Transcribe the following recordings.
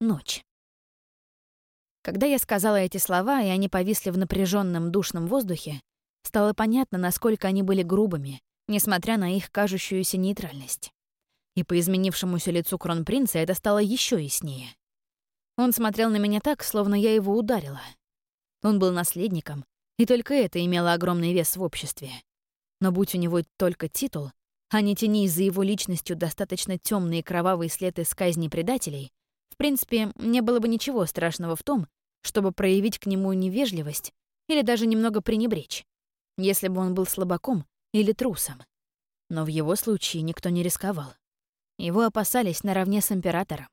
ночь. Когда я сказала эти слова, и они повисли в напряженном душном воздухе, стало понятно, насколько они были грубыми, несмотря на их кажущуюся нейтральность. И по изменившемуся лицу кронпринца это стало еще яснее. Он смотрел на меня так, словно я его ударила. Он был наследником, и только это имело огромный вес в обществе. Но будь у него только титул, а не тяни за его личностью достаточно темные кровавые след из казни предателей, в принципе, не было бы ничего страшного в том, чтобы проявить к нему невежливость или даже немного пренебречь, если бы он был слабаком или трусом. Но в его случае никто не рисковал. Его опасались наравне с императором.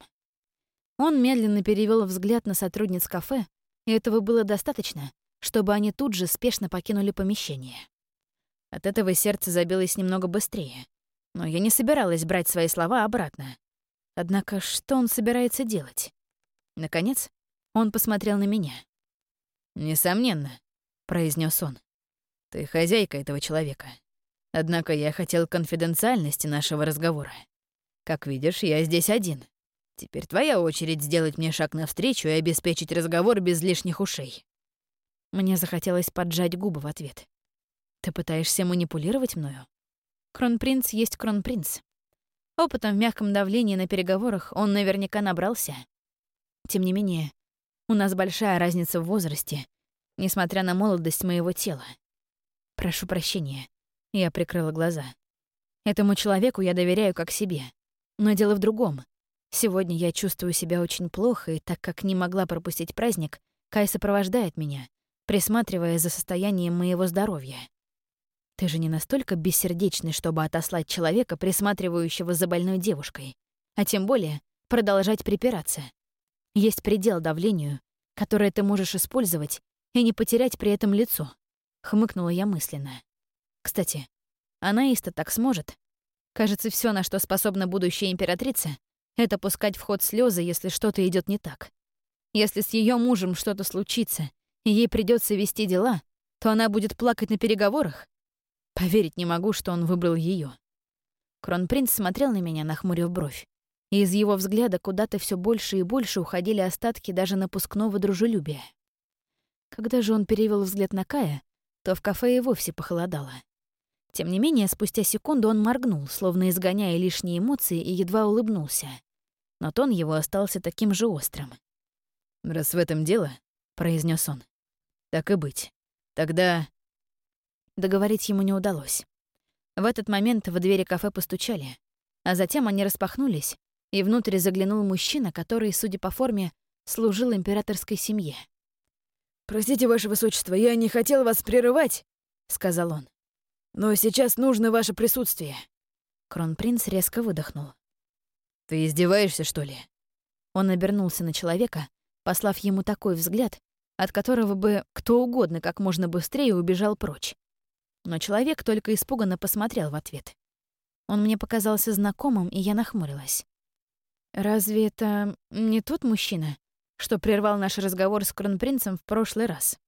Он медленно перевел взгляд на сотрудниц кафе, и этого было достаточно, чтобы они тут же спешно покинули помещение. От этого сердце забилось немного быстрее, но я не собиралась брать свои слова обратно. Однако что он собирается делать? Наконец, он посмотрел на меня. «Несомненно», — произнес он. «Ты хозяйка этого человека. Однако я хотел конфиденциальности нашего разговора. Как видишь, я здесь один. Теперь твоя очередь сделать мне шаг навстречу и обеспечить разговор без лишних ушей». Мне захотелось поджать губы в ответ. «Ты пытаешься манипулировать мною?» Кронпринц есть кронпринц. Опытом в мягком давлении на переговорах он наверняка набрался. Тем не менее, у нас большая разница в возрасте, несмотря на молодость моего тела. Прошу прощения. Я прикрыла глаза. Этому человеку я доверяю как себе. Но дело в другом. Сегодня я чувствую себя очень плохо, и так как не могла пропустить праздник, Кай сопровождает меня, присматривая за состоянием моего здоровья. Ты же не настолько бессердечный, чтобы отослать человека, присматривающего за больной девушкой, а тем более продолжать припираться. Есть предел давлению, которое ты можешь использовать и не потерять при этом лицо, хмыкнула я мысленно. Кстати, Анаиста так сможет. Кажется, все, на что способна будущая императрица, это пускать в ход слезы, если что-то идет не так. Если с ее мужем что-то случится, и ей придется вести дела, то она будет плакать на переговорах. Поверить не могу, что он выбрал ее. Кронпринц смотрел на меня, нахмурив бровь. И из его взгляда куда-то все больше и больше уходили остатки даже напускного дружелюбия. Когда же он перевел взгляд на Кая, то в кафе и вовсе похолодало. Тем не менее, спустя секунду он моргнул, словно изгоняя лишние эмоции, и едва улыбнулся. Но тон его остался таким же острым. «Раз в этом дело», — произнес он, — «так и быть. Тогда...» Договорить ему не удалось. В этот момент в двери кафе постучали, а затем они распахнулись, и внутрь заглянул мужчина, который, судя по форме, служил императорской семье. «Простите, Ваше Высочество, я не хотел вас прерывать», — сказал он. Но сейчас нужно ваше присутствие». Кронпринц резко выдохнул. «Ты издеваешься, что ли?» Он обернулся на человека, послав ему такой взгляд, от которого бы кто угодно как можно быстрее убежал прочь. Но человек только испуганно посмотрел в ответ. Он мне показался знакомым, и я нахмурилась. «Разве это не тот мужчина, что прервал наш разговор с кронпринцем в прошлый раз?»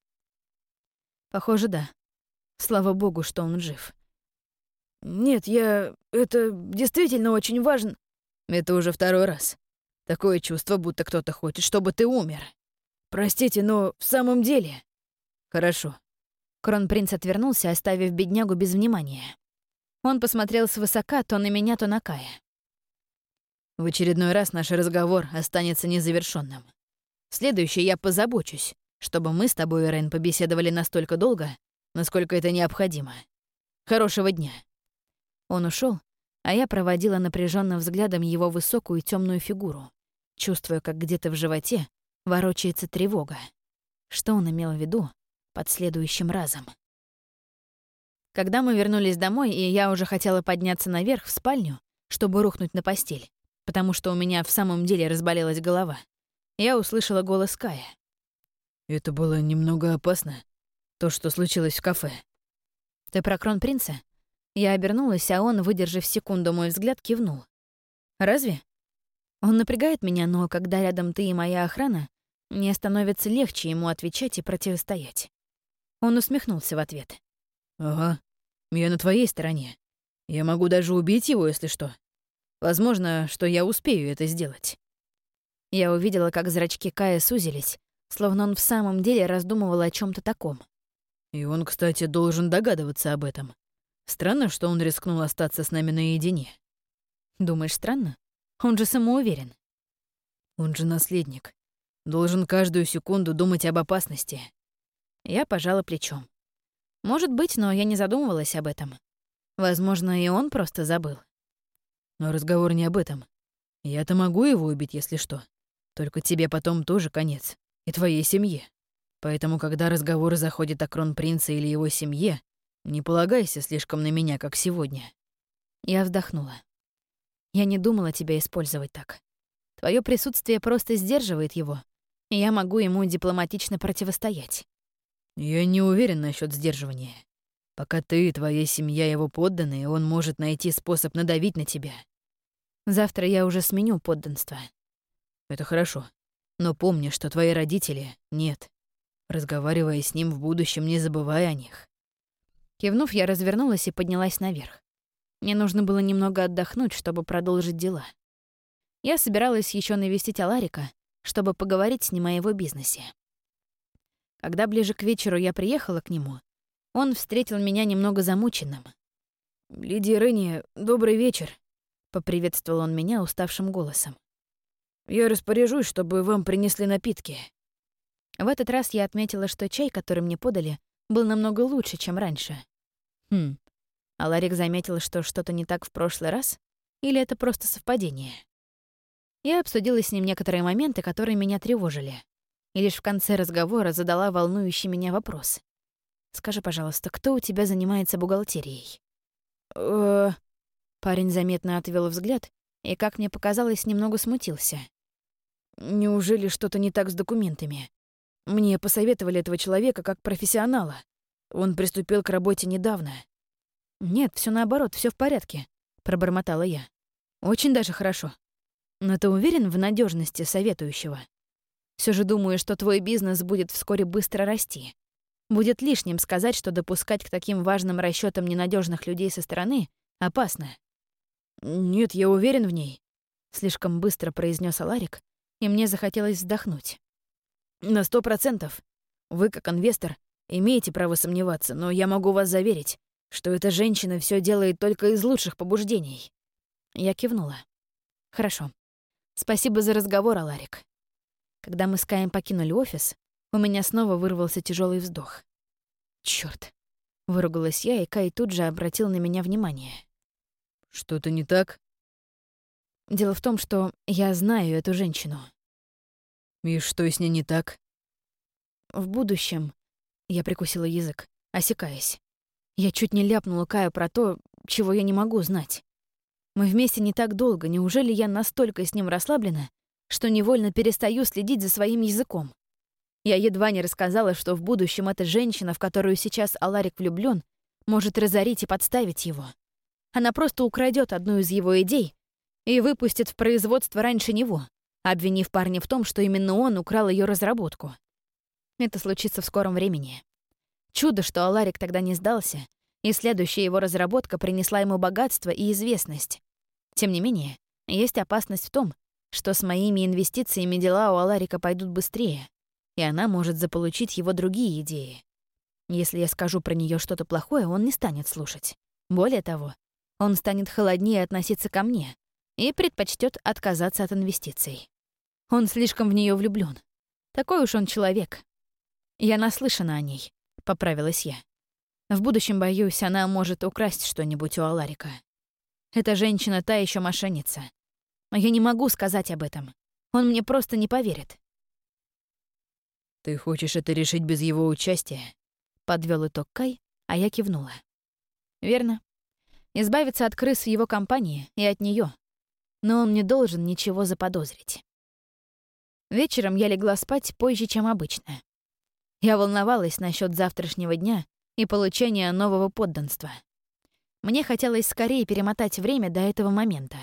«Похоже, да», Слава богу, что он жив. «Нет, я... Это действительно очень важно...» «Это уже второй раз. Такое чувство, будто кто-то хочет, чтобы ты умер». «Простите, но в самом деле...» «Хорошо». Кронпринц отвернулся, оставив беднягу без внимания. Он посмотрел свысока то на меня, то на Кая. «В очередной раз наш разговор останется незавершенным. Следующий я позабочусь, чтобы мы с тобой, Рен, побеседовали настолько долго, насколько это необходимо. Хорошего дня». Он ушел, а я проводила напряженным взглядом его высокую темную фигуру, чувствуя, как где-то в животе ворочается тревога. Что он имел в виду под следующим разом? Когда мы вернулись домой, и я уже хотела подняться наверх в спальню, чтобы рухнуть на постель, потому что у меня в самом деле разболелась голова, я услышала голос Кая. «Это было немного опасно», то, что случилось в кафе. Ты про кронпринца? Я обернулась, а он, выдержав секунду мой взгляд, кивнул. Разве? Он напрягает меня, но когда рядом ты и моя охрана, мне становится легче ему отвечать и противостоять. Он усмехнулся в ответ. «Ага, я на твоей стороне. Я могу даже убить его, если что. Возможно, что я успею это сделать». Я увидела, как зрачки Кая сузились, словно он в самом деле раздумывал о чем то таком. И он, кстати, должен догадываться об этом. Странно, что он рискнул остаться с нами наедине. Думаешь, странно? Он же самоуверен. Он же наследник. Должен каждую секунду думать об опасности. Я пожала плечом. Может быть, но я не задумывалась об этом. Возможно, и он просто забыл. Но разговор не об этом. Я-то могу его убить, если что. Только тебе потом тоже конец. И твоей семье. Поэтому, когда разговор заходит о кронпринце или его семье, не полагайся слишком на меня, как сегодня. Я вздохнула. Я не думала тебя использовать так. Твое присутствие просто сдерживает его, и я могу ему дипломатично противостоять. Я не уверен насчет сдерживания. Пока ты и твоя семья его подданные, он может найти способ надавить на тебя. Завтра я уже сменю подданство. Это хорошо. Но помни, что твои родители — нет. Разговаривая с ним в будущем, не забывай о них. Кивнув, я развернулась и поднялась наверх. Мне нужно было немного отдохнуть, чтобы продолжить дела. Я собиралась еще навестить Аларика, чтобы поговорить с ним о его бизнесе. Когда ближе к вечеру я приехала к нему, он встретил меня немного замученным. «Лидия Ренни, добрый вечер», — поприветствовал он меня уставшим голосом. «Я распоряжусь, чтобы вам принесли напитки». В этот раз я отметила, что чай, который мне подали, был намного лучше, чем раньше. Хм, а Ларик заметил, что что-то не так в прошлый раз? Или это просто совпадение? Я обсудила с ним некоторые моменты, которые меня тревожили и лишь в конце разговора задала волнующий меня вопрос. «Скажи, пожалуйста, кто у тебя занимается бухгалтерией?» э Парень заметно отвел взгляд и, как мне показалось, немного смутился. «Неужели что-то не так с документами? Мне посоветовали этого человека как профессионала. Он приступил к работе недавно». «Нет, все наоборот, все в порядке», — пробормотала я. «Очень даже хорошо. Но ты уверен в надежности советующего?» Все же думаю, что твой бизнес будет вскоре быстро расти. Будет лишним сказать, что допускать к таким важным расчетам ненадежных людей со стороны опасно. Нет, я уверен в ней, слишком быстро произнес Аларик, и мне захотелось вздохнуть. На сто процентов. Вы, как инвестор, имеете право сомневаться, но я могу вас заверить, что эта женщина все делает только из лучших побуждений. Я кивнула. Хорошо. Спасибо за разговор, Аларик. Когда мы с Каем покинули офис, у меня снова вырвался тяжелый вздох. Черт! выругалась я, и Кай тут же обратил на меня внимание. «Что-то не так?» «Дело в том, что я знаю эту женщину». «И что с ней не так?» «В будущем...» — я прикусила язык, осекаясь. Я чуть не ляпнула Каю про то, чего я не могу знать. Мы вместе не так долго, неужели я настолько с ним расслаблена, что невольно перестаю следить за своим языком. Я едва не рассказала, что в будущем эта женщина, в которую сейчас Аларик влюблён, может разорить и подставить его. Она просто украдет одну из его идей и выпустит в производство раньше него, обвинив парня в том, что именно он украл ее разработку. Это случится в скором времени. Чудо, что Аларик тогда не сдался, и следующая его разработка принесла ему богатство и известность. Тем не менее, есть опасность в том, что с моими инвестициями дела у Аларика пойдут быстрее, и она может заполучить его другие идеи. Если я скажу про нее что-то плохое, он не станет слушать. Более того, он станет холоднее относиться ко мне и предпочтет отказаться от инвестиций. Он слишком в нее влюблен. Такой уж он человек. Я наслышана о ней, поправилась я. В будущем, боюсь, она может украсть что-нибудь у Аларика. Эта женщина та еще мошенница. Но я не могу сказать об этом. Он мне просто не поверит. «Ты хочешь это решить без его участия?» Подвел итог Кай, а я кивнула. «Верно. Избавиться от крыс в его компании и от нее. Но он не должен ничего заподозрить». Вечером я легла спать позже, чем обычно. Я волновалась насчет завтрашнего дня и получения нового подданства. Мне хотелось скорее перемотать время до этого момента.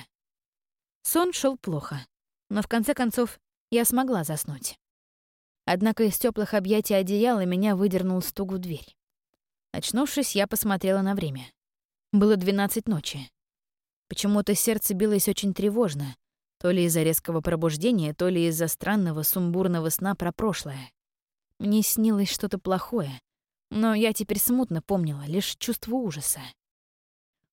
Сон шел плохо, но в конце концов я смогла заснуть. Однако из теплых объятий одеяла меня выдернул стук в дверь. Очнувшись, я посмотрела на время. Было двенадцать ночи. Почему-то сердце билось очень тревожно, То ли из-за резкого пробуждения, то ли из-за странного сумбурного сна про прошлое. Мне снилось что-то плохое, но я теперь смутно помнила лишь чувство ужаса.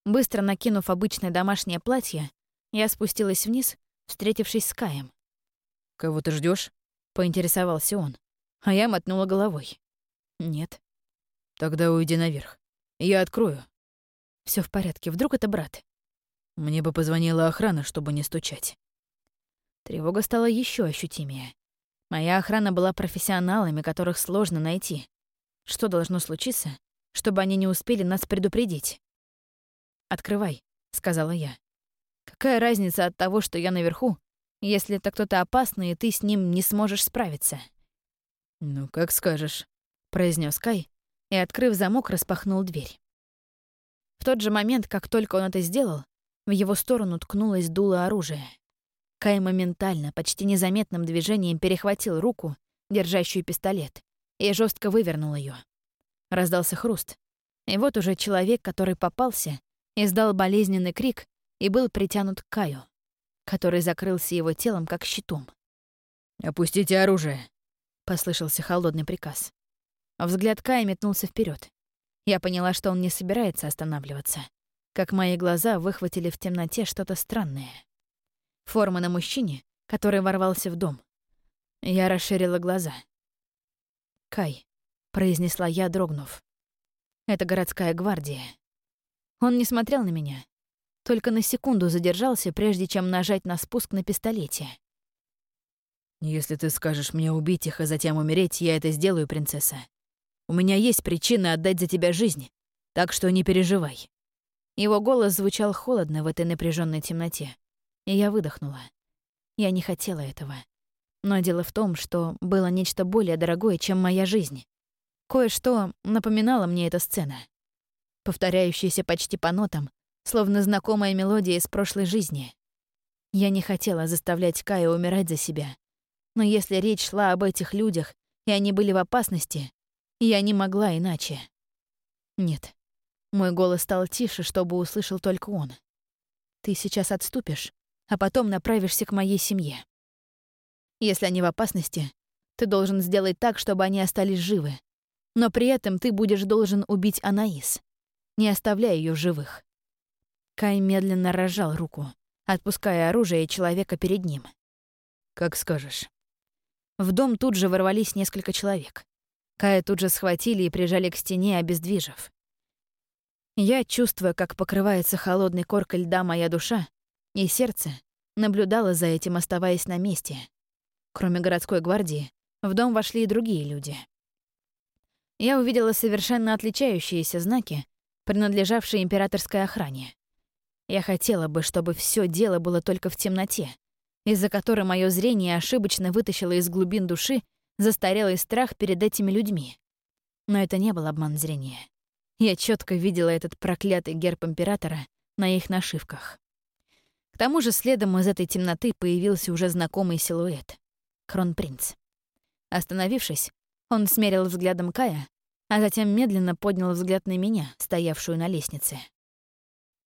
Быстро накинув обычное домашнее платье, я спустилась вниз, встретившись с Каем. «Кого ты ждешь? поинтересовался он. А я мотнула головой. «Нет». «Тогда уйди наверх. Я открою». Все в порядке, вдруг это брат?» Мне бы позвонила охрана, чтобы не стучать. Тревога стала еще ощутимее. Моя охрана была профессионалами, которых сложно найти. Что должно случиться, чтобы они не успели нас предупредить? «Открывай», — сказала я. «Какая разница от того, что я наверху, если это кто-то опасный, и ты с ним не сможешь справиться?» «Ну, как скажешь», — произнес Кай и, открыв замок, распахнул дверь. В тот же момент, как только он это сделал, в его сторону ткнулось дуло оружия. Кай моментально, почти незаметным движением перехватил руку, держащую пистолет, и жестко вывернул ее. Раздался хруст. И вот уже человек, который попался, издал болезненный крик и был притянут к Каю, который закрылся его телом как щитом. «Опустите оружие», — послышался холодный приказ. Взгляд Кая метнулся вперед. Я поняла, что он не собирается останавливаться, как мои глаза выхватили в темноте что-то странное. Форма на мужчине, который ворвался в дом. Я расширила глаза. «Кай», — произнесла я, дрогнув. «Это городская гвардия». Он не смотрел на меня, только на секунду задержался, прежде чем нажать на спуск на пистолете. «Если ты скажешь мне убить их, а затем умереть, я это сделаю, принцесса. У меня есть причина отдать за тебя жизнь, так что не переживай». Его голос звучал холодно в этой напряженной темноте, и я выдохнула. Я не хотела этого. Но дело в том, что было нечто более дорогое, чем моя жизнь. Кое-что напоминало мне эта сцена. Повторяющаяся почти по нотам, словно знакомая мелодия из прошлой жизни. Я не хотела заставлять Кая умирать за себя. Но если речь шла об этих людях, и они были в опасности, я не могла иначе. Нет. Мой голос стал тише, чтобы услышал только он. Ты сейчас отступишь, а потом направишься к моей семье. Если они в опасности, ты должен сделать так, чтобы они остались живы. Но при этом ты будешь должен убить Анаис. Не оставляя ее живых. Кай медленно разжал руку, отпуская оружие человека перед ним. «Как скажешь». В дом тут же ворвались несколько человек. Кая тут же схватили и прижали к стене, обездвижив. Я, чувствуя, как покрывается холодной коркой льда моя душа, и сердце, наблюдала за этим, оставаясь на месте. Кроме городской гвардии, в дом вошли и другие люди. Я увидела совершенно отличающиеся знаки, принадлежавшие императорской охране. Я хотела бы, чтобы все дело было только в темноте, из-за которой мое зрение ошибочно вытащило из глубин души застарелый страх перед этими людьми. Но это не был обман зрения. Я четко видела этот проклятый герб императора на их нашивках. К тому же следом из этой темноты появился уже знакомый силуэт — кронпринц. Остановившись, он смерил взглядом Кая, а затем медленно поднял взгляд на меня, стоявшую на лестнице.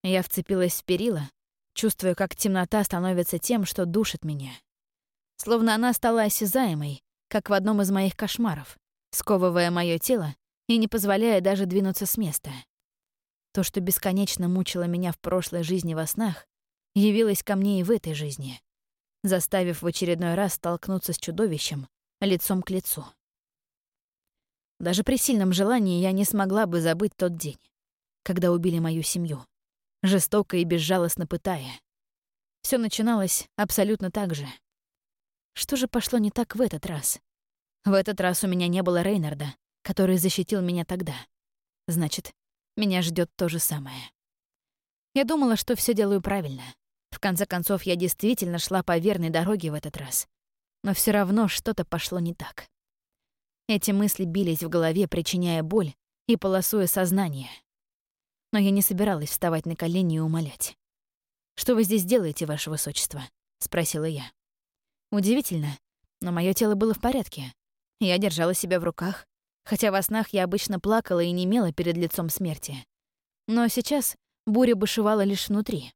Я вцепилась в перила, чувствуя, как темнота становится тем, что душит меня. Словно она стала осязаемой, как в одном из моих кошмаров, сковывая мое тело и не позволяя даже двинуться с места. То, что бесконечно мучило меня в прошлой жизни во снах, явилось ко мне и в этой жизни, заставив в очередной раз столкнуться с чудовищем лицом к лицу. Даже при сильном желании я не смогла бы забыть тот день, когда убили мою семью жестоко и безжалостно пытая. Все начиналось абсолютно так же. Что же пошло не так в этот раз? В этот раз у меня не было Рейнарда, который защитил меня тогда. Значит, меня ждет то же самое. Я думала, что все делаю правильно. В конце концов, я действительно шла по верной дороге в этот раз. Но все равно что-то пошло не так. Эти мысли бились в голове, причиняя боль и полосуя сознание но я не собиралась вставать на колени и умолять. «Что вы здесь делаете, ваше высочество?» — спросила я. Удивительно, но мое тело было в порядке. Я держала себя в руках, хотя во снах я обычно плакала и немела перед лицом смерти. Но сейчас буря бушевала лишь внутри.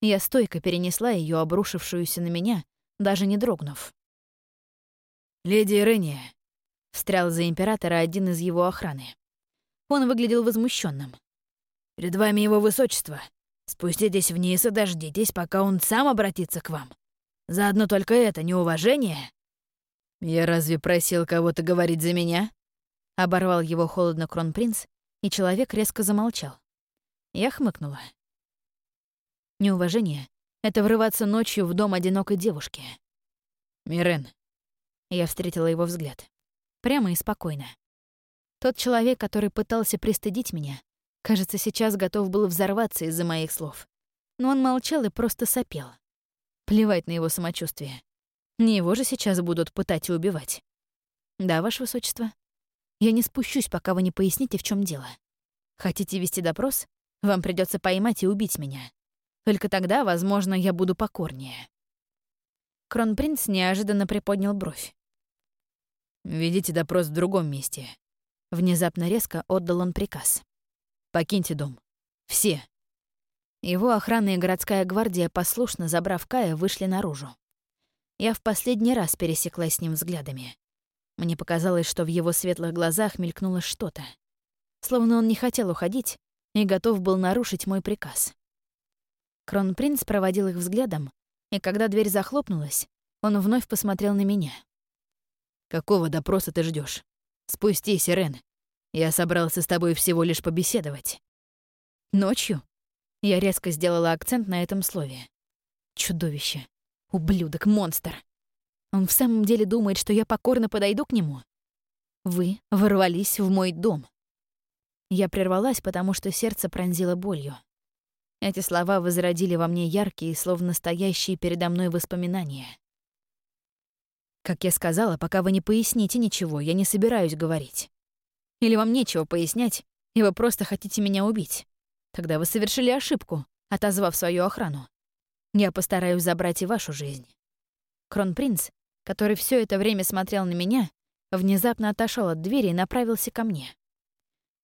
Я стойко перенесла ее, обрушившуюся на меня, даже не дрогнув. «Леди Ирения», — встрял за императора один из его охраны. Он выглядел возмущенным. «Перед вами его высочество. Спуститесь вниз и дождитесь, пока он сам обратится к вам. Заодно только это неуважение». «Я разве просил кого-то говорить за меня?» Оборвал его холодно кронпринц, и человек резко замолчал. Я хмыкнула. Неуважение — это врываться ночью в дом одинокой девушки. «Мирен». Я встретила его взгляд. Прямо и спокойно. Тот человек, который пытался пристыдить меня, кажется, сейчас готов был взорваться из-за моих слов. Но он молчал и просто сопел. Плевать на его самочувствие. Не его же сейчас будут пытать и убивать. Да, Ваше Высочество. Я не спущусь, пока вы не поясните, в чем дело. Хотите вести допрос? Вам придется поймать и убить меня. Только тогда, возможно, я буду покорнее. Кронпринц неожиданно приподнял бровь. «Ведите допрос в другом месте». Внезапно резко отдал он приказ. «Покиньте дом. Все». Его охрана и городская гвардия, послушно забрав Кая, вышли наружу. Я в последний раз пересеклась с ним взглядами. Мне показалось, что в его светлых глазах мелькнуло что-то. Словно он не хотел уходить и готов был нарушить мой приказ. Кронпринц проводил их взглядом, и когда дверь захлопнулась, он вновь посмотрел на меня. «Какого допроса ты ждешь? Спустись, Ирен. Я собрался с тобой всего лишь побеседовать». «Ночью?» Я резко сделала акцент на этом слове. «Чудовище. Ублюдок, монстр. Он в самом деле думает, что я покорно подойду к нему? Вы ворвались в мой дом». Я прервалась, потому что сердце пронзило болью. Эти слова возродили во мне яркие, словно стоящие передо мной воспоминания. Как я сказала, пока вы не поясните ничего, я не собираюсь говорить. Или вам нечего пояснять, и вы просто хотите меня убить. Тогда вы совершили ошибку, отозвав свою охрану. Я постараюсь забрать и вашу жизнь. Кронпринц, который все это время смотрел на меня, внезапно отошел от двери и направился ко мне.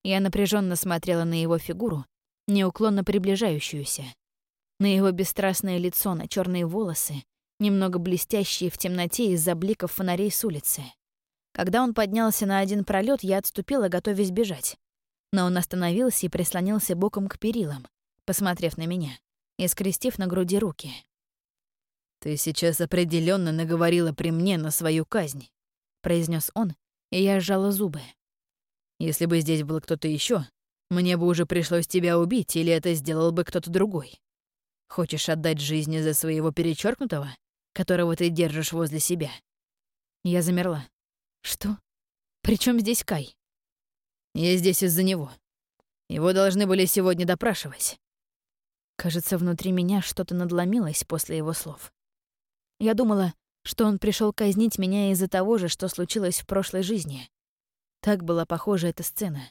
Я напряженно смотрела на его фигуру, неуклонно приближающуюся. На его бесстрастное лицо, на черные волосы, немного блестящие в темноте из-за бликов фонарей с улицы. Когда он поднялся на один пролет, я отступила, готовясь бежать. Но он остановился и прислонился боком к перилам, посмотрев на меня и скрестив на груди руки. «Ты сейчас определенно наговорила при мне на свою казнь», — произнес он, и я сжала зубы. «Если бы здесь был кто-то еще, мне бы уже пришлось тебя убить, или это сделал бы кто-то другой. Хочешь отдать жизни за своего перечеркнутого, которого ты держишь возле себя?» Я замерла. «Что? Причем здесь Кай?» «Я здесь из-за него. Его должны были сегодня допрашивать». Кажется, внутри меня что-то надломилось после его слов. Я думала, что он пришел казнить меня из-за того же, что случилось в прошлой жизни. Так была похожа эта сцена.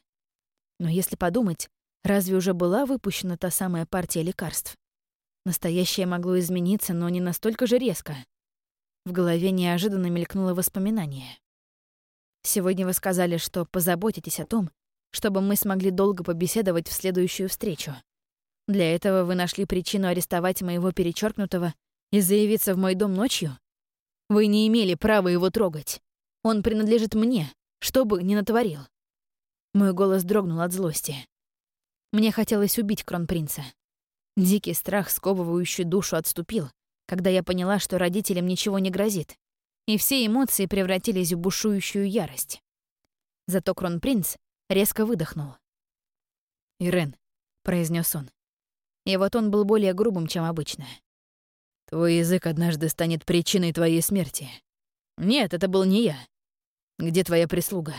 Но если подумать, разве уже была выпущена та самая партия лекарств? Настоящее могло измениться, но не настолько же резко. В голове неожиданно мелькнуло воспоминание. Сегодня вы сказали, что позаботитесь о том, чтобы мы смогли долго побеседовать в следующую встречу. Для этого вы нашли причину арестовать моего перечеркнутого и заявиться в мой дом ночью? Вы не имели права его трогать. Он принадлежит мне, что бы ни натворил. Мой голос дрогнул от злости. Мне хотелось убить кронпринца. Дикий страх, сковывающий душу, отступил, когда я поняла, что родителям ничего не грозит, и все эмоции превратились в бушующую ярость. Зато кронпринц резко выдохнул. «Ирен», — произнес он. И вот он был более грубым, чем обычно. «Твой язык однажды станет причиной твоей смерти. Нет, это был не я. Где твоя прислуга?»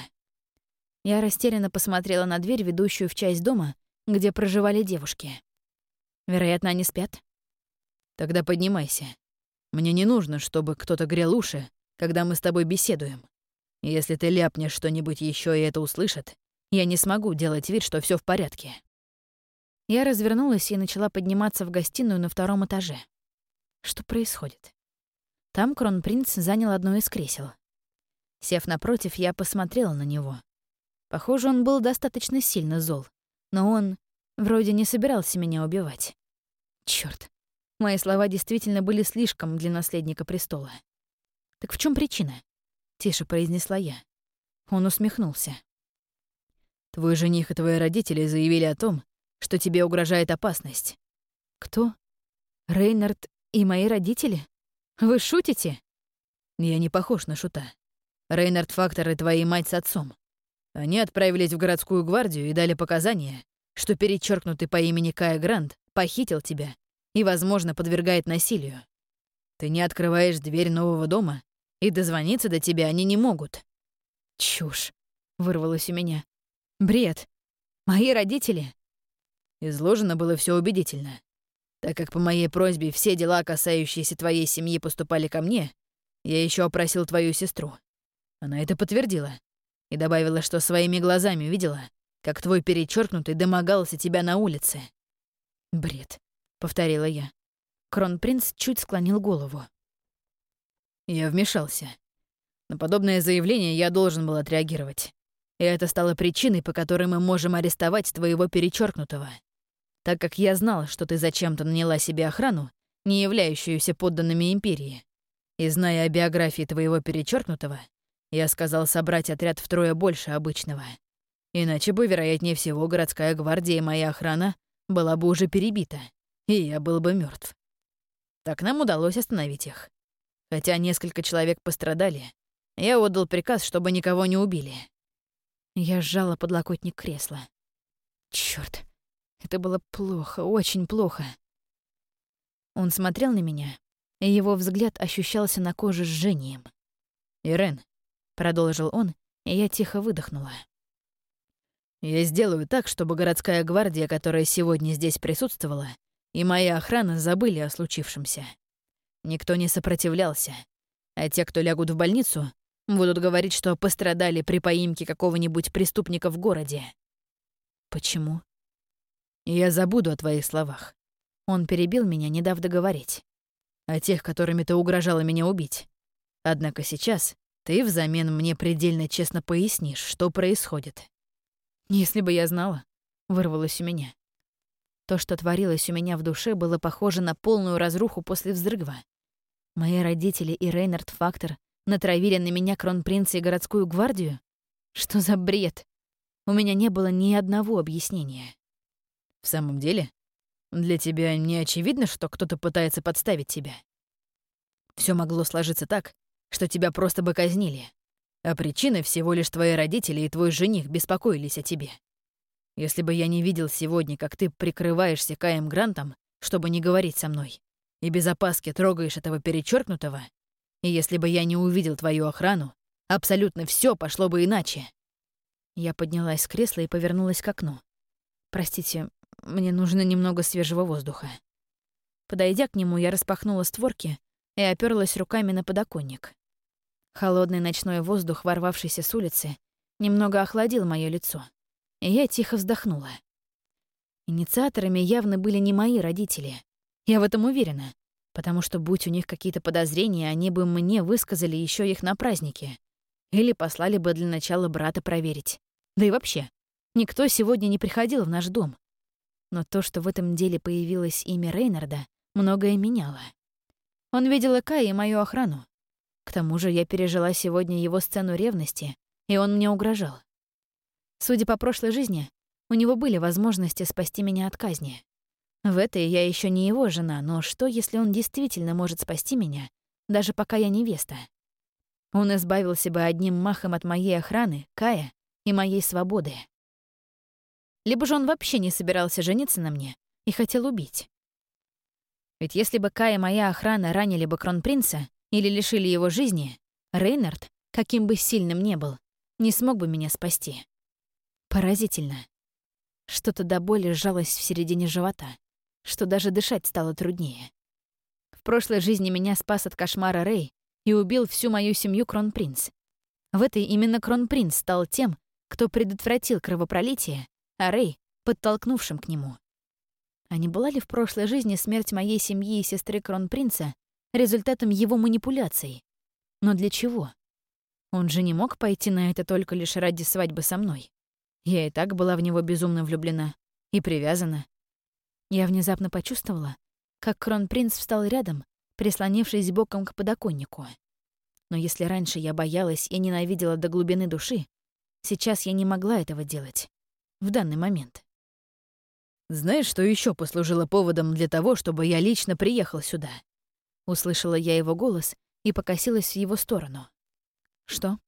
Я растерянно посмотрела на дверь, ведущую в часть дома, где проживали девушки. Вероятно, они спят. Тогда поднимайся. Мне не нужно, чтобы кто-то грел уши, когда мы с тобой беседуем. Если ты ляпнешь что-нибудь еще и это услышат, я не смогу делать вид, что все в порядке. Я развернулась и начала подниматься в гостиную на втором этаже. Что происходит? Там кронпринц занял одно из кресел. Сев напротив, я посмотрела на него. Похоже, он был достаточно сильно зол. Но он вроде не собирался меня убивать. Чёрт. Мои слова действительно были слишком для наследника престола. «Так в чем причина?» — тише произнесла я. Он усмехнулся. «Твой жених и твои родители заявили о том, что тебе угрожает опасность». «Кто? Рейнард и мои родители? Вы шутите?» «Я не похож на шута. Рейнард Фактор и твоя мать с отцом. Они отправились в городскую гвардию и дали показания, что перечеркнутый по имени Кая Грант похитил тебя и, возможно, подвергает насилию. Ты не открываешь дверь нового дома, и дозвониться до тебя они не могут. Чушь, вырвалось у меня. Бред. Мои родители. Изложено было все убедительно. Так как по моей просьбе все дела, касающиеся твоей семьи, поступали ко мне, я еще опросил твою сестру. Она это подтвердила и добавила, что своими глазами видела, как твой перечеркнутый домогался тебя на улице. «Бред», — повторила я. Кронпринц чуть склонил голову. Я вмешался. На подобное заявление я должен был отреагировать. И это стало причиной, по которой мы можем арестовать твоего перечеркнутого. Так как я знал, что ты зачем-то наняла себе охрану, не являющуюся подданными империи. И зная о биографии твоего перечеркнутого, я сказал собрать отряд втрое больше обычного. Иначе бы, вероятнее всего, городская гвардия и моя охрана была бы уже перебита, и я был бы мертв. Так нам удалось остановить их. Хотя несколько человек пострадали, я отдал приказ, чтобы никого не убили. Я сжала подлокотник кресла. Чёрт, это было плохо, очень плохо. Он смотрел на меня, и его взгляд ощущался на коже жжением. «Ирен», — продолжил он, и я тихо выдохнула. «Я сделаю так, чтобы городская гвардия, которая сегодня здесь присутствовала, и моя охрана забыли о случившемся. Никто не сопротивлялся, а те, кто лягут в больницу, будут говорить, что пострадали при поимке какого-нибудь преступника в городе. Почему? Я забуду о твоих словах. Он перебил меня, не дав договорить. О тех, которыми ты угрожала меня убить. Однако сейчас ты взамен мне предельно честно пояснишь, что происходит. Если бы я знала, вырвалось у меня. То, что творилось у меня в душе, было похоже на полную разруху после взрыва. Мои родители и Рейнард Фактор натравили на меня кронпринца и городскую гвардию? Что за бред? У меня не было ни одного объяснения. В самом деле, для тебя не очевидно, что кто-то пытается подставить тебя? Все могло сложиться так, что тебя просто бы казнили, а причиной всего лишь твои родители и твой жених беспокоились о тебе. Если бы я не видел сегодня, как ты прикрываешься Каем Грантом, чтобы не говорить со мной, и без опаски трогаешь этого перечеркнутого, и если бы я не увидел твою охрану, абсолютно все пошло бы иначе. Я поднялась с кресла и повернулась к окну. Простите, мне нужно немного свежего воздуха. Подойдя к нему, я распахнула створки и оперлась руками на подоконник. Холодный ночной воздух, ворвавшийся с улицы, немного охладил мое лицо и я тихо вздохнула. Инициаторами явно были не мои родители. Я в этом уверена, потому что, будь у них какие-то подозрения, они бы мне высказали еще их на празднике. Или послали бы для начала брата проверить. Да и вообще, никто сегодня не приходил в наш дом. Но то, что в этом деле появилось имя Рейнарда, многое меняло. Он видел Эка и мою охрану. К тому же я пережила сегодня его сцену ревности, и он мне угрожал. Судя по прошлой жизни, у него были возможности спасти меня от казни. В этой я еще не его жена, но что, если он действительно может спасти меня, даже пока я невеста? Он избавился бы одним махом от моей охраны, Кая и моей свободы. Либо же он вообще не собирался жениться на мне и хотел убить. Ведь если бы Кая и моя охрана ранили бы кронпринца или лишили его жизни, Рейнард, каким бы сильным ни был, не смог бы меня спасти. Поразительно. Что-то до боли сжалось в середине живота, что даже дышать стало труднее. В прошлой жизни меня спас от кошмара Рэй и убил всю мою семью Кронпринц. В этой именно Кронпринц стал тем, кто предотвратил кровопролитие, а Рэй — подтолкнувшим к нему. А не была ли в прошлой жизни смерть моей семьи и сестры Кронпринца результатом его манипуляций? Но для чего? Он же не мог пойти на это только лишь ради свадьбы со мной. Я и так была в него безумно влюблена и привязана. Я внезапно почувствовала, как кронпринц встал рядом, прислонившись боком к подоконнику. Но если раньше я боялась и ненавидела до глубины души, сейчас я не могла этого делать. В данный момент. «Знаешь, что еще послужило поводом для того, чтобы я лично приехал сюда?» Услышала я его голос и покосилась в его сторону. «Что?»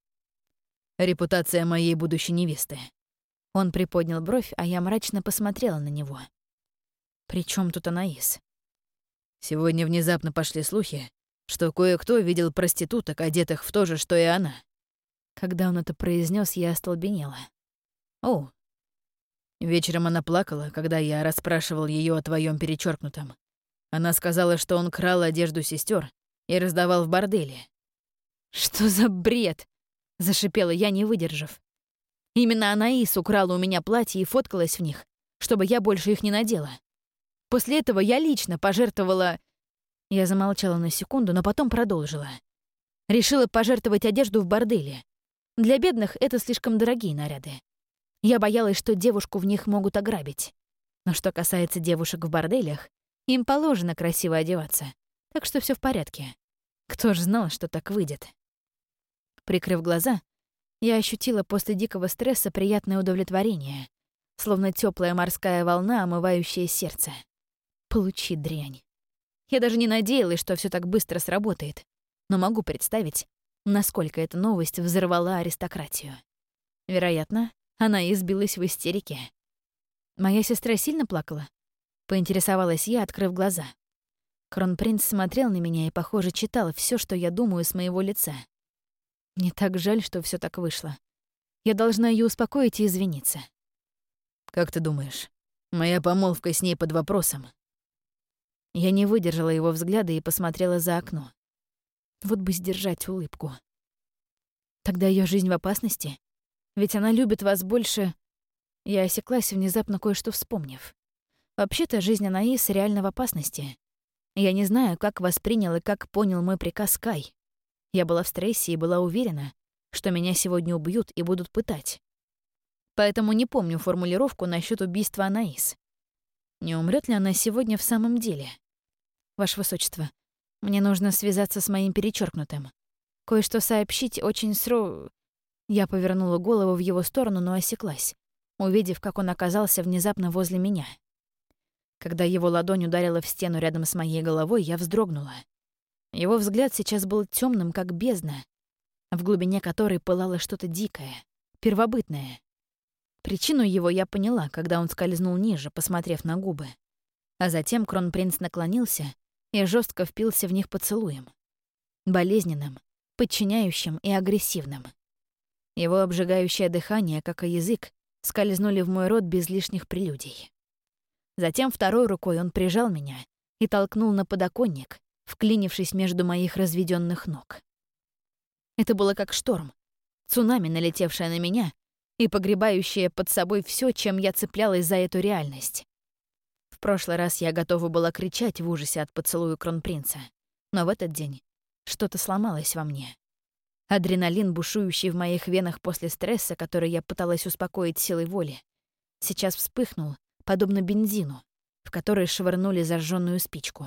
«Репутация моей будущей невесты». Он приподнял бровь, а я мрачно посмотрела на него. «При чем тут Анаис?» Сегодня внезапно пошли слухи, что кое-кто видел проституток, одетых в то же, что и она. Когда он это произнес, я остолбенела. «О, Вечером она плакала, когда я расспрашивал ее о твоем перечеркнутом. Она сказала, что он крал одежду сестер и раздавал в борделе. «Что за бред?» — зашипела я, не выдержав. Именно Анаис украла у меня платье и фоткалась в них, чтобы я больше их не надела. После этого я лично пожертвовала... Я замолчала на секунду, но потом продолжила. Решила пожертвовать одежду в борделе. Для бедных это слишком дорогие наряды. Я боялась, что девушку в них могут ограбить. Но что касается девушек в борделях, им положено красиво одеваться, так что все в порядке. Кто ж знал, что так выйдет? Прикрыв глаза, я ощутила после дикого стресса приятное удовлетворение, словно теплая морская волна, омывающая сердце. Получи дрянь. Я даже не надеялась, что все так быстро сработает, но могу представить, насколько эта новость взорвала аристократию. Вероятно, она избилась в истерике. Моя сестра сильно плакала? Поинтересовалась я, открыв глаза. Кронпринц смотрел на меня и, похоже, читал все, что я думаю с моего лица. Мне так жаль, что все так вышло. Я должна ее успокоить и извиниться. «Как ты думаешь, моя помолвка с ней под вопросом?» Я не выдержала его взгляда и посмотрела за окно. Вот бы сдержать улыбку. Тогда ее жизнь в опасности? Ведь она любит вас больше... Я осеклась, внезапно кое-что вспомнив. Вообще-то жизнь Анаис реально в опасности. Я не знаю, как воспринял и как понял мой приказ Кай. Я была в стрессе и была уверена, что меня сегодня убьют и будут пытать. Поэтому не помню формулировку насчет убийства Анаис. Не умрет ли она сегодня в самом деле? Ваше Высочество, мне нужно связаться с моим перечеркнутым. Кое-что сообщить очень сро... Я повернула голову в его сторону, но осеклась, увидев, как он оказался внезапно возле меня. Когда его ладонь ударила в стену рядом с моей головой, я вздрогнула. Его взгляд сейчас был темным, как бездна, в глубине которой пылало что-то дикое, первобытное. Причину его я поняла, когда он скользнул ниже, посмотрев на губы. А затем кронпринц наклонился и жестко впился в них поцелуем. Болезненным, подчиняющим и агрессивным. Его обжигающее дыхание, как и язык, скользнули в мой рот без лишних прелюдий. Затем второй рукой он прижал меня и толкнул на подоконник, вклинившись между моих разведенных ног. Это было как шторм, цунами, налетевшее на меня и погребающее под собой все, чем я цеплялась за эту реальность. В прошлый раз я готова была кричать в ужасе от поцелуя кронпринца, но в этот день что-то сломалось во мне. Адреналин, бушующий в моих венах после стресса, который я пыталась успокоить силой воли, сейчас вспыхнул, подобно бензину, в который швырнули зажженную спичку.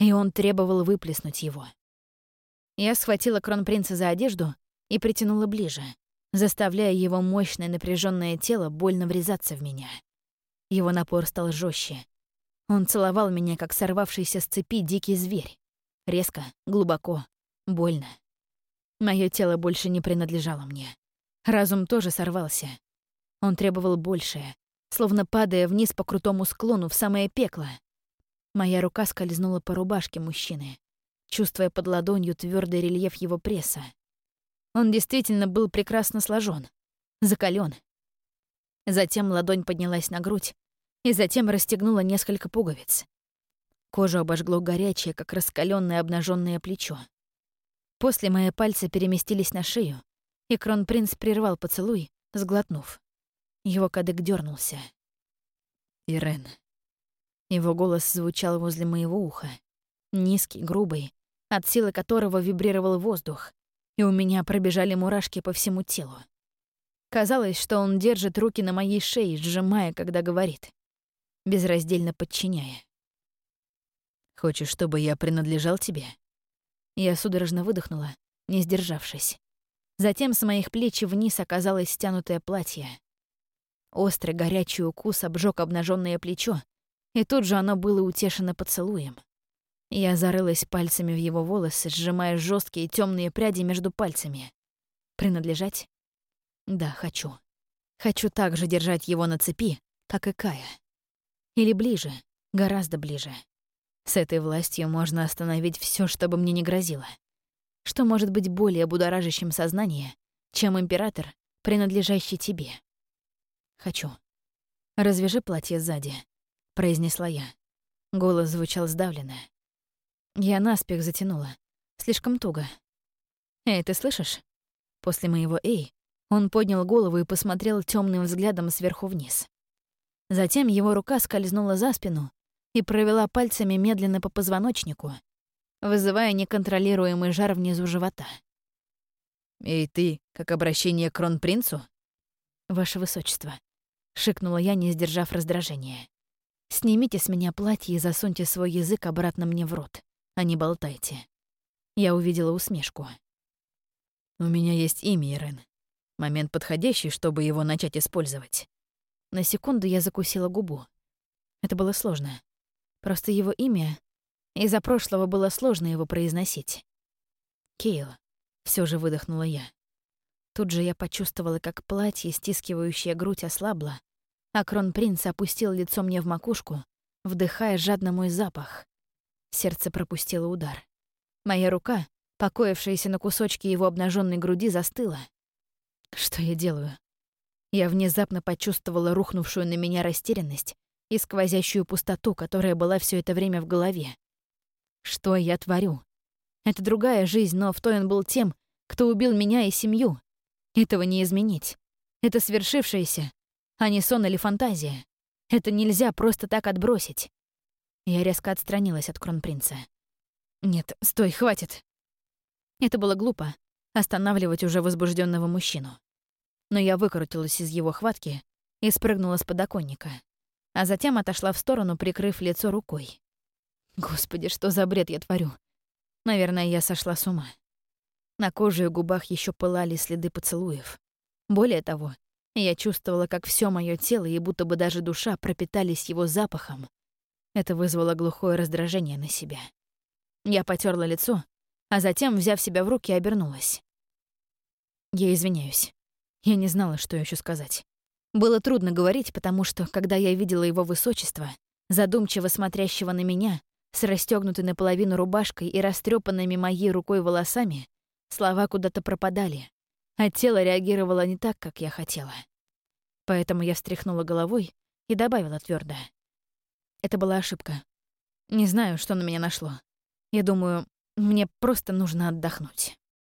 И он требовал выплеснуть его. Я схватила кронпринца за одежду и притянула ближе, заставляя его мощное напряженное тело больно врезаться в меня. Его напор стал жестче. Он целовал меня, как сорвавшийся с цепи дикий зверь. Резко, глубоко, больно. Мое тело больше не принадлежало мне. Разум тоже сорвался. Он требовал большее, словно падая вниз по крутому склону в самое пекло. Моя рука скользнула по рубашке мужчины, чувствуя под ладонью твердый рельеф его пресса. Он действительно был прекрасно сложен, закален. Затем ладонь поднялась на грудь и затем расстегнула несколько пуговиц. Кожу обожгло горячее, как раскаленное обнаженное плечо. После мои пальцы переместились на шею, и кронпринц прервал поцелуй, сглотнув. Его кадык дернулся. «Ирен». Его голос звучал возле моего уха. Низкий, грубый, от силы которого вибрировал воздух, и у меня пробежали мурашки по всему телу. Казалось, что он держит руки на моей шее, сжимая, когда говорит, безраздельно подчиняя. Хочешь, чтобы я принадлежал тебе?» Я судорожно выдохнула, не сдержавшись. Затем с моих плеч вниз оказалось стянутое платье. Острый горячий укус обжег обнаженное плечо, и тут же оно было утешено поцелуем. Я зарылась пальцами в его волосы, сжимая жесткие темные пряди между пальцами. Принадлежать? Да, хочу. Хочу также держать его на цепи, как и Кая. Или ближе, гораздо ближе. С этой властью можно остановить все, что бы мне не грозило. Что может быть более будоражащим сознание, чем император, принадлежащий тебе? Хочу. «Развяжи платье сзади», — произнесла я. Голос звучал сдавленно. Я наспех затянула. Слишком туго. «Эй, ты слышишь?» После моего «эй» он поднял голову и посмотрел темным взглядом сверху вниз. Затем его рука скользнула за спину и провела пальцами медленно по позвоночнику, вызывая неконтролируемый жар внизу живота. «И ты, как обращение к кронпринцу?» «Ваше высочество», — шикнула я, не сдержав раздражения. «Снимите с меня платье и засуньте свой язык обратно мне в рот, а не болтайте». Я увидела усмешку. «У меня есть имя, Ирен. Момент подходящий, чтобы его начать использовать». На секунду я закусила губу. Это было сложно. Просто его имя... Из-за прошлого было сложно его произносить. «Кейл», — все же выдохнула я. Тут же я почувствовала, как платье, стискивающее грудь, ослабло, а кронпринц опустил лицо мне в макушку, вдыхая жадно мой запах. Сердце пропустило удар. Моя рука, покоившаяся на кусочке его обнаженной груди, застыла. Что я делаю? Я внезапно почувствовала рухнувшую на меня растерянность и сквозящую пустоту, которая была все это время в голове. Что я творю? Это другая жизнь, но в той он был тем, кто убил меня и семью. Этого не изменить. Это свершившееся, а не сон или фантазия. Это нельзя просто так отбросить. Я резко отстранилась от кронпринца. «Нет, стой, хватит!» Это было глупо — останавливать уже возбужденного мужчину. Но я выкрутилась из его хватки и спрыгнула с подоконника, а затем отошла в сторону, прикрыв лицо рукой. Господи, что за бред я творю? Наверное, я сошла с ума. На коже и губах еще пылали следы поцелуев. Более того, я чувствовала, как все мое тело и будто бы даже душа пропитались его запахом. Это вызвало глухое раздражение на себя. Я потерла лицо, а затем, взяв себя в руки, обернулась. Я извиняюсь. Я не знала, что еще сказать. Было трудно говорить, потому что, когда я видела его высочество, задумчиво смотрящего на меня, с расстёгнутой наполовину рубашкой и растрепанными моей рукой волосами, Слова куда-то пропадали, а тело реагировало не так, как я хотела. Поэтому я встряхнула головой и добавила твердо: Это была ошибка. Не знаю, что на меня нашло. Я думаю, мне просто нужно отдохнуть.